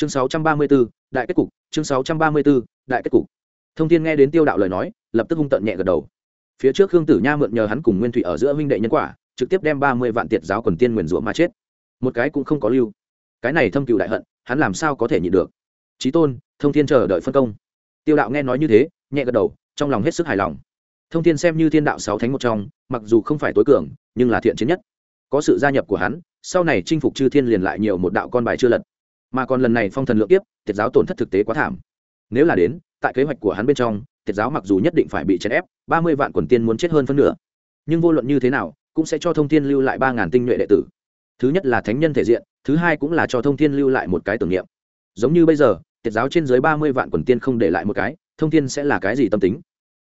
chương 634, đại kết cục chương 634, đại kết cục. Thông thiên nghe đến tiêu đạo lời nói lập tức hung tận nhẹ gật đầu. Phía trước khương tử nha mượn nhờ hắn cùng nguyên thủy ở giữa huynh đệ nhân quả trực tiếp đem ba mươi vạn tiệt giáo quần tiên nguyền rủa mà chết. Một cái cũng không có lưu. Cái này thâm cựu đại hận hắn làm sao có thể nhịn được? Trí tôn thông thiên chờ đợi phân công. Tiêu đạo nghe nói như thế nhẹ gật đầu trong lòng hết sức hài lòng. Thông thiên xem như thiên đạo sáu thánh một trong mặc dù không phải tối cường nhưng là thiện chiến nhất. Có sự gia nhập của hắn sau này chinh phục chư thiên liền lại nhiều một đạo con bài chưa lật mà còn lần này phong thần lượng tiếp tiệt giáo tổn thất thực tế quá thảm. Nếu là đến, tại kế hoạch của hắn bên trong, tiệt giáo mặc dù nhất định phải bị chèn ép, ba mươi vạn quần tiên muốn chết hơn phân nửa. Nhưng vô luận như thế nào, cũng sẽ cho thông thiên lưu lại ba ngàn tinh nhuệ đệ tử. Thứ nhất là thánh nhân thể diện, thứ hai cũng là cho thông thiên lưu lại một cái tưởng niệm. Giống như bây giờ, tiệt giáo trên dưới ba mươi vạn quần tiên không để lại một cái, thông thiên sẽ là cái gì tâm tính?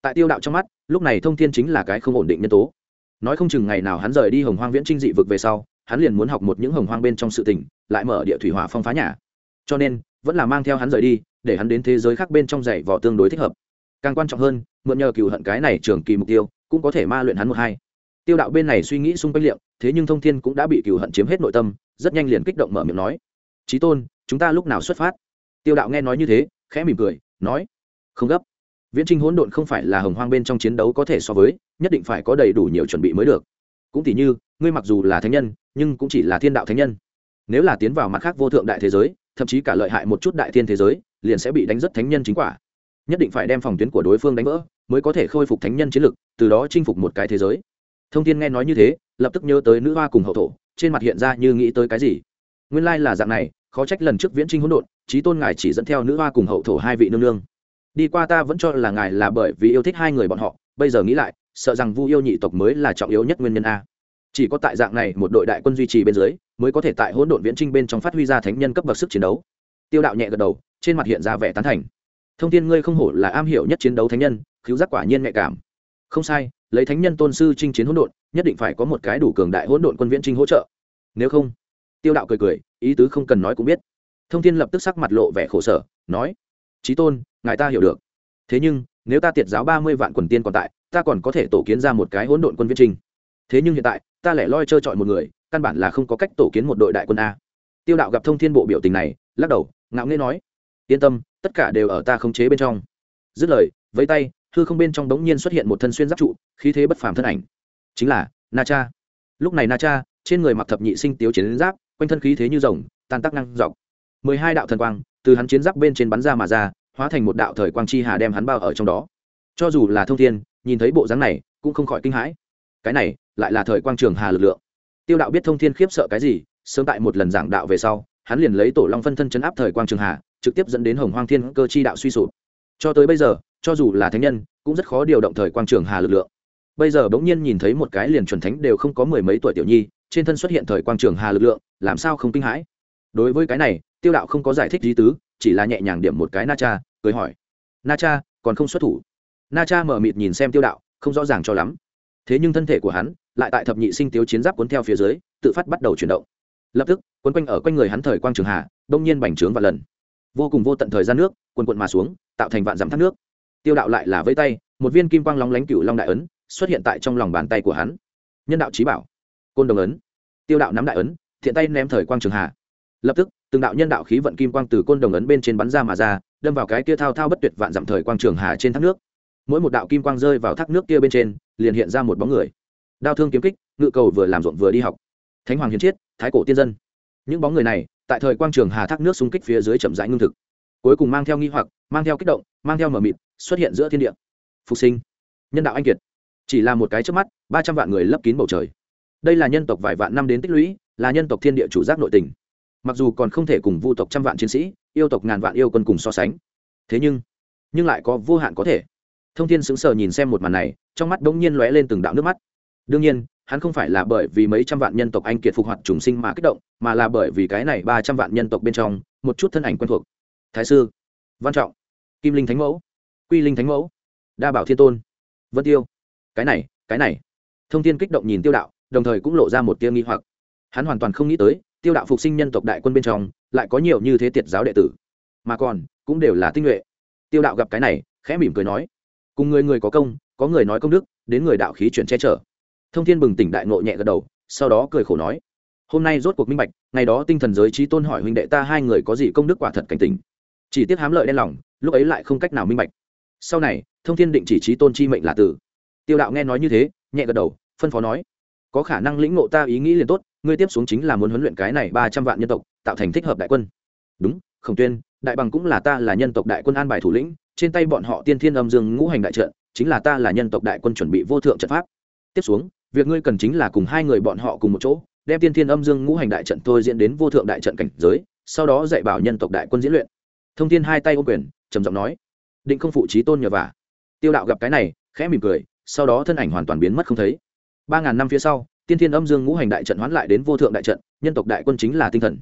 Tại tiêu đạo trong mắt, lúc này thông thiên chính là cái không ổn định nhân tố. Nói không chừng ngày nào hắn rời đi hồng hoang viễn trinh dị vực về sau hắn liền muốn học một những hồng hoang bên trong sự tình, lại mở địa thủy hỏa phong phá nhà. Cho nên, vẫn là mang theo hắn rời đi, để hắn đến thế giới khác bên trong dạy vỏ tương đối thích hợp. Càng quan trọng hơn, mượn nhờ cừu hận cái này trường kỳ mục tiêu, cũng có thể ma luyện hắn một hai. Tiêu đạo bên này suy nghĩ xung quanh liệu, thế nhưng thông thiên cũng đã bị cừu hận chiếm hết nội tâm, rất nhanh liền kích động mở miệng nói trí tôn, chúng ta lúc nào xuất phát? Tiêu đạo nghe nói như thế, khẽ mỉm cười, nói, không gấp. Viễn trinh hỗn độn không phải là hồng hoang bên trong chiến đấu có thể so với, nhất định phải có đầy đủ nhiều chuẩn bị mới được. Cũng tỉ như ngươi mặc dù là thánh nhân, nhưng cũng chỉ là thiên đạo thánh nhân. Nếu là tiến vào mặt khác vô thượng đại thế giới, thậm chí cả lợi hại một chút đại thiên thế giới, liền sẽ bị đánh rất thánh nhân chính quả. Nhất định phải đem phòng tuyến của đối phương đánh vỡ, mới có thể khôi phục thánh nhân chiến lực, từ đó chinh phục một cái thế giới. Thông tin nghe nói như thế, lập tức nhớ tới nữ hoa cùng hậu thổ, trên mặt hiện ra như nghĩ tới cái gì. Nguyên lai là dạng này, khó trách lần trước viễn trinh hỗn độn trí tôn ngài chỉ dẫn theo nữ hoa cùng hậu thổ hai vị nương nương. Đi qua ta vẫn cho là ngài là bởi vì yêu thích hai người bọn họ, bây giờ nghĩ lại, sợ rằng vu yêu nhị tộc mới là trọng yếu nhất nguyên nhân a chỉ có tại dạng này một đội đại quân duy trì bên dưới, mới có thể tại hỗn độn viễn trinh bên trong phát huy ra thánh nhân cấp bậc sức chiến đấu. Tiêu đạo nhẹ gật đầu, trên mặt hiện ra vẻ tán thành. Thông tin ngươi không hổ là am hiểu nhất chiến đấu thánh nhân, cứu giác quả nhiên nhạy cảm. Không sai, lấy thánh nhân tôn sư chinh chiến hỗn độn, nhất định phải có một cái đủ cường đại hỗn độn quân viễn trinh hỗ trợ. Nếu không, tiêu đạo cười cười, ý tứ không cần nói cũng biết. Thông tin lập tức sắc mặt lộ vẻ khổ sở, nói trí tôn, ngài ta hiểu được. Thế nhưng, nếu ta tiệt giáo ba mươi vạn quần tiên còn tại, ta còn có thể tổ kiến ra một cái hỗn độn quân viễn trinh thế nhưng hiện tại, ta lẻ loi trơ trọi một người, căn bản là không có cách tổ kiến một đội đại quân a. Tiêu đạo gặp thông thiên bộ biểu tình này, lắc đầu, ngạo nghễ nói, yên tâm, tất cả đều ở ta khống chế bên trong. Dứt lời với tay thư không bên trong đống nhiên xuất hiện một thân xuyên giáp trụ, khí thế bất phàm thân ảnh. Chính là, na cha. Lúc này na cha, trên người mặc thập nhị sinh tiếu chiến giáp, quanh thân khí thế như rồng, tan tác năng dọc. Mười hai đạo thần quang, từ hắn chiến giáp bên trên bắn ra mà ra, hóa thành một đạo thời quang chi hà đem hắn bao ở trong đó. Cho dù là thông thiên, nhìn thấy bộ dáng này, cũng không khỏi kinh hãi. Cái này lại là thời quang trường hà lực lượng. Tiêu đạo biết thông thiên khiếp sợ cái gì, sớm tại một lần giảng đạo về sau, hắn liền lấy tổ long phân thân chấn áp thời quang trường hà, trực tiếp dẫn đến hồng hoang thiên cơ chi đạo suy sụp. Cho tới bây giờ, cho dù là thánh nhân, cũng rất khó điều động thời quang trường hà lực lượng. Bây giờ bỗng nhiên nhìn thấy một cái liền chuẩn thánh đều không có mười mấy tuổi tiểu nhi, trên thân xuất hiện thời quang trường hà lực lượng, làm sao không kinh hãi? Đối với cái này, tiêu đạo không có giải thích lý tứ, chỉ là nhẹ nhàng điểm một cái na cha, cười hỏi. Na cha, còn không xuất thủ? Na cha mở mịt nhìn xem tiêu đạo, không rõ ràng cho lắm thế nhưng thân thể của hắn lại tại thập nhị sinh tiếu chiến giáp cuốn theo phía dưới, tự phát bắt đầu chuyển động. Lập tức quấn quanh ở quanh người hắn thời quang trường hà, đông nhiên bành trướng và lần. Vô cùng vô tận thời gian nước quần quận mà xuống, tạo thành vạn dặm thác nước. Tiêu đạo lại là vây tay, một viên kim quang lóng lánh cựu long đại ấn xuất hiện tại trong lòng bàn tay của hắn. Nhân đạo trí bảo, côn đồng ấn. Tiêu đạo nắm đại ấn, thiện tay ném thời quang trường hà. Lập tức, từng đạo nhân đạo khí vận kim quang từ côn đồng ấn bên trên bắn ra mà ra, đâm vào cái kia thao thao bất tuyệt vạn dặm thời quang trường hà trên thác nước mỗi một đạo kim quang rơi vào thác nước kia bên trên, liền hiện ra một bóng người. Đao thương kiếm kích, ngự cầu vừa làm ruộng vừa đi học. Thánh hoàng hiến chiết, thái cổ tiên dân. Những bóng người này, tại thời quang trường hà thác nước xung kích phía dưới chậm rãi ngưng thực. Cuối cùng mang theo nghi hoặc, mang theo kích động, mang theo mờ mịt, xuất hiện giữa thiên địa. Phục sinh. Nhân đạo anh kiệt. Chỉ là một cái trước mắt, ba trăm vạn người lấp kín bầu trời. Đây là nhân tộc vài vạn năm đến tích lũy, là nhân tộc thiên địa chủ giác nội tình. Mặc dù còn không thể cùng vu tộc trăm vạn chiến sĩ, yêu tộc ngàn vạn yêu quân cùng so sánh. Thế nhưng nhưng lại có vô hạn có thể thông thiên sững sờ nhìn xem một màn này, trong mắt bỗng nhiên lóe lên từng đạo nước mắt. Đương nhiên, hắn không phải là bởi vì mấy trăm vạn nhân tộc anh kiệt phục hoạt trùng sinh mà kích động, mà là bởi vì cái này ba trăm vạn nhân tộc bên trong, một chút thân ảnh quen thuộc. Thái sư, văn trọng, kim linh thánh mẫu, quy linh thánh mẫu, đa bảo thiên tôn, vân tiêu. Cái này cái này. Thông tin kích động nhìn tiêu đạo, đồng thời cũng lộ ra một tia nghi hoặc. Hắn hoàn toàn không nghĩ tới, tiêu đạo phục sinh nhân tộc đại quân bên trong, lại có nhiều như thế tiệt giáo đệ tử. Mà còn, cũng đều là tinh nhuệ. Tiêu đạo gặp cái này, khẽ mỉm cười nói cùng người người có công, có người nói công đức, đến người đạo khí chuyển che chở. Thông thiên bừng tỉnh đại ngộ nhẹ gật đầu, sau đó cười khổ nói, hôm nay rốt cuộc minh bạch, ngày đó tinh thần giới trí tôn hỏi huynh đệ ta hai người có gì công đức quả thật cảnh tình chỉ tiếc hám lợi đen lòng, lúc ấy lại không cách nào minh bạch. Sau này, thông thiên định chỉ trí tôn chi mệnh là tử. Tiêu đạo nghe nói như thế, nhẹ gật đầu, phân phó nói, có khả năng lĩnh ngộ ta ý nghĩ liền tốt, ngươi tiếp xuống chính là muốn huấn luyện cái này ba trăm vạn nhân tộc, tạo thành thích hợp đại quân. Đúng, khổng tuyên, đại bằng cũng là ta là nhân tộc đại quân an bài thủ lĩnh trên tay bọn họ tiên thiên âm dương ngũ hành đại trận, chính là ta là nhân tộc đại quân chuẩn bị vô thượng trận pháp. Tiếp xuống, việc ngươi cần chính là cùng hai người bọn họ cùng một chỗ, đem tiên thiên âm dương ngũ hành đại trận thôi diễn đến vô thượng đại trận cảnh giới, sau đó dạy bảo nhân tộc đại quân diễn luyện. Thông thiên hai tay ô quyền, trầm giọng nói, định không phụ trí tôn nhờ vả. Tiêu đạo gặp cái này, khẽ mỉm cười, sau đó thân ảnh hoàn toàn biến mất không thấy. Ba ngàn năm phía sau, tiên thiên âm dương ngũ hành đại trận hoán lại đến vô thượng đại trận, nhân tộc đại quân chính là tinh thần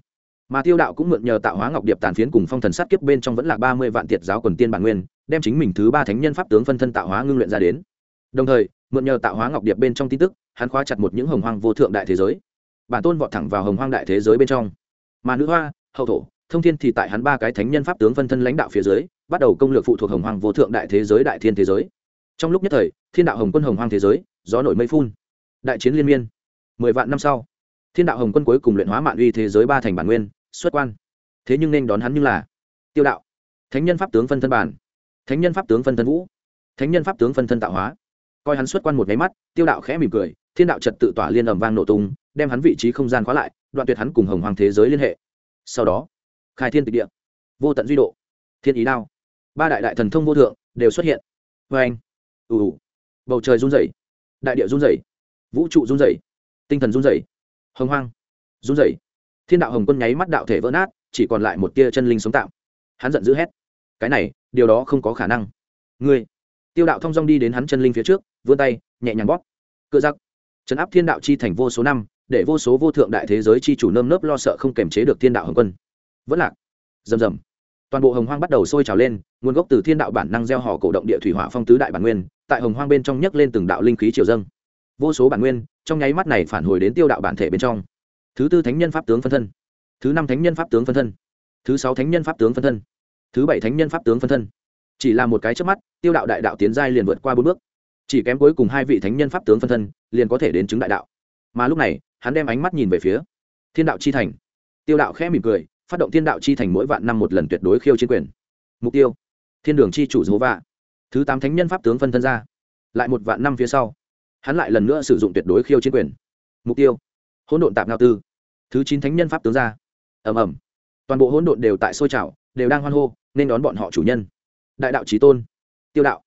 mà tiêu đạo cũng mượn nhờ tạo hóa ngọc điệp tàn phiến cùng phong thần sát kiếp bên trong vẫn là ba mươi vạn tiệt giáo quần tiên bản nguyên, đem chính mình thứ ba thánh nhân pháp tướng phân thân tạo hóa ngưng luyện ra đến. Đồng thời, mượn nhờ tạo hóa ngọc điệp bên trong tin tức, hắn khóa chặt một những hồng hoang vô thượng đại thế giới. Bản tôn vọt thẳng vào hồng hoang đại thế giới bên trong. Mà nữ hoa, hậu thổ, thông thiên thì tại hắn ba cái thánh nhân pháp tướng phân thân lãnh đạo phía dưới, bắt đầu công lược phụ thuộc hồng hoang vô thượng đại thế giới đại thiên thế giới. Trong lúc nhất thời, thiên đạo hồng quân hồng hoang thế giới, gió nổi mây phun. Đại chiến liên miên. Mười vạn năm sau thiên đạo hồng quân cuối cùng luyện hóa mạng uy thế giới ba thành bản nguyên, xuất quan. Thế nhưng nên đón hắn như là tiêu đạo. Thánh nhân pháp tướng phân thân bản. Thánh nhân pháp tướng phân thân vũ. Thánh nhân pháp tướng phân thân tạo hóa. Coi hắn xuất quan một máy mắt, tiêu đạo khẽ mỉm cười, thiên đạo trật tự tỏa liên ẩm vang nổ tung, đem hắn vị trí không gian khóa lại, đoạn tuyệt hắn cùng hồng hoàng thế giới liên hệ. Sau đó, khai thiên tịch địa. Vô tận duy độ. Thiên ý đao. Ba đại đại thần thông vô thượng đều xuất hiện. Vê anh. Ù ù. Bầu trời run rẩy. Đại địa run rẩy. Vũ trụ run rẩy. Tinh thần run rẩy hồng hoang. Run rẩy. Thiên đạo hồng quân nháy mắt đạo thể vỡ nát, chỉ còn lại một tia chân linh sống tạm. Hắn giận dữ hét. Cái này, điều đó không có khả năng. Ngươi. Tiêu đạo thông dong đi đến hắn chân linh phía trước, vươn tay, nhẹ nhàng bóp. Cựa giặc. Trấn áp thiên đạo chi thành vô số năm, để vô số vô thượng đại thế giới chi chủ nơm nớp lo sợ không kềm chế được thiên đạo hồng quân. Vẫn lạc. Rầm rầm. Toàn bộ hồng hoang bắt đầu sôi trào lên, nguồn gốc từ thiên đạo bản năng gieo họ cổ động địa thủy hỏa phong tứ đại bản nguyên, tại hồng hoang bên trong nhấc lên từng đạo linh khí triều dâng. Vô số bản nguyên trong nháy mắt này phản hồi đến tiêu đạo bản thể bên trong. Thứ tư thánh nhân pháp tướng phân thân. Thứ năm thánh nhân pháp tướng phân thân. Thứ sáu thánh nhân pháp tướng phân thân. Thứ bảy thánh nhân pháp tướng phân thân. Chỉ là một cái trước mắt, tiêu đạo đại đạo tiến giai liền vượt qua bốn bước. Chỉ kém cuối cùng hai vị thánh nhân pháp tướng phân thân, liền có thể đến chứng đại đạo. Mà lúc này, hắn đem ánh mắt nhìn về phía thiên đạo chi thành. Tiêu đạo khẽ mỉm cười, phát động thiên đạo chi thành mỗi vạn năm một lần tuyệt đối khiêu chiến quyền. Mục tiêu, thiên đường chi chủ dấu vạ. Thứ tám thánh nhân pháp tướng phân thân ra. Lại một vạn năm phía sau hắn lại lần nữa sử dụng tuyệt đối khiêu chiến quyền. Mục tiêu, hỗn độn tạp ngao tư. Thứ chín thánh nhân pháp tướng ra. Ầm ầm. Toàn bộ hỗn độn đều tại sôi trào, đều đang hoan hô, nên đón bọn họ chủ nhân. Đại đạo trí tôn. Tiêu đạo.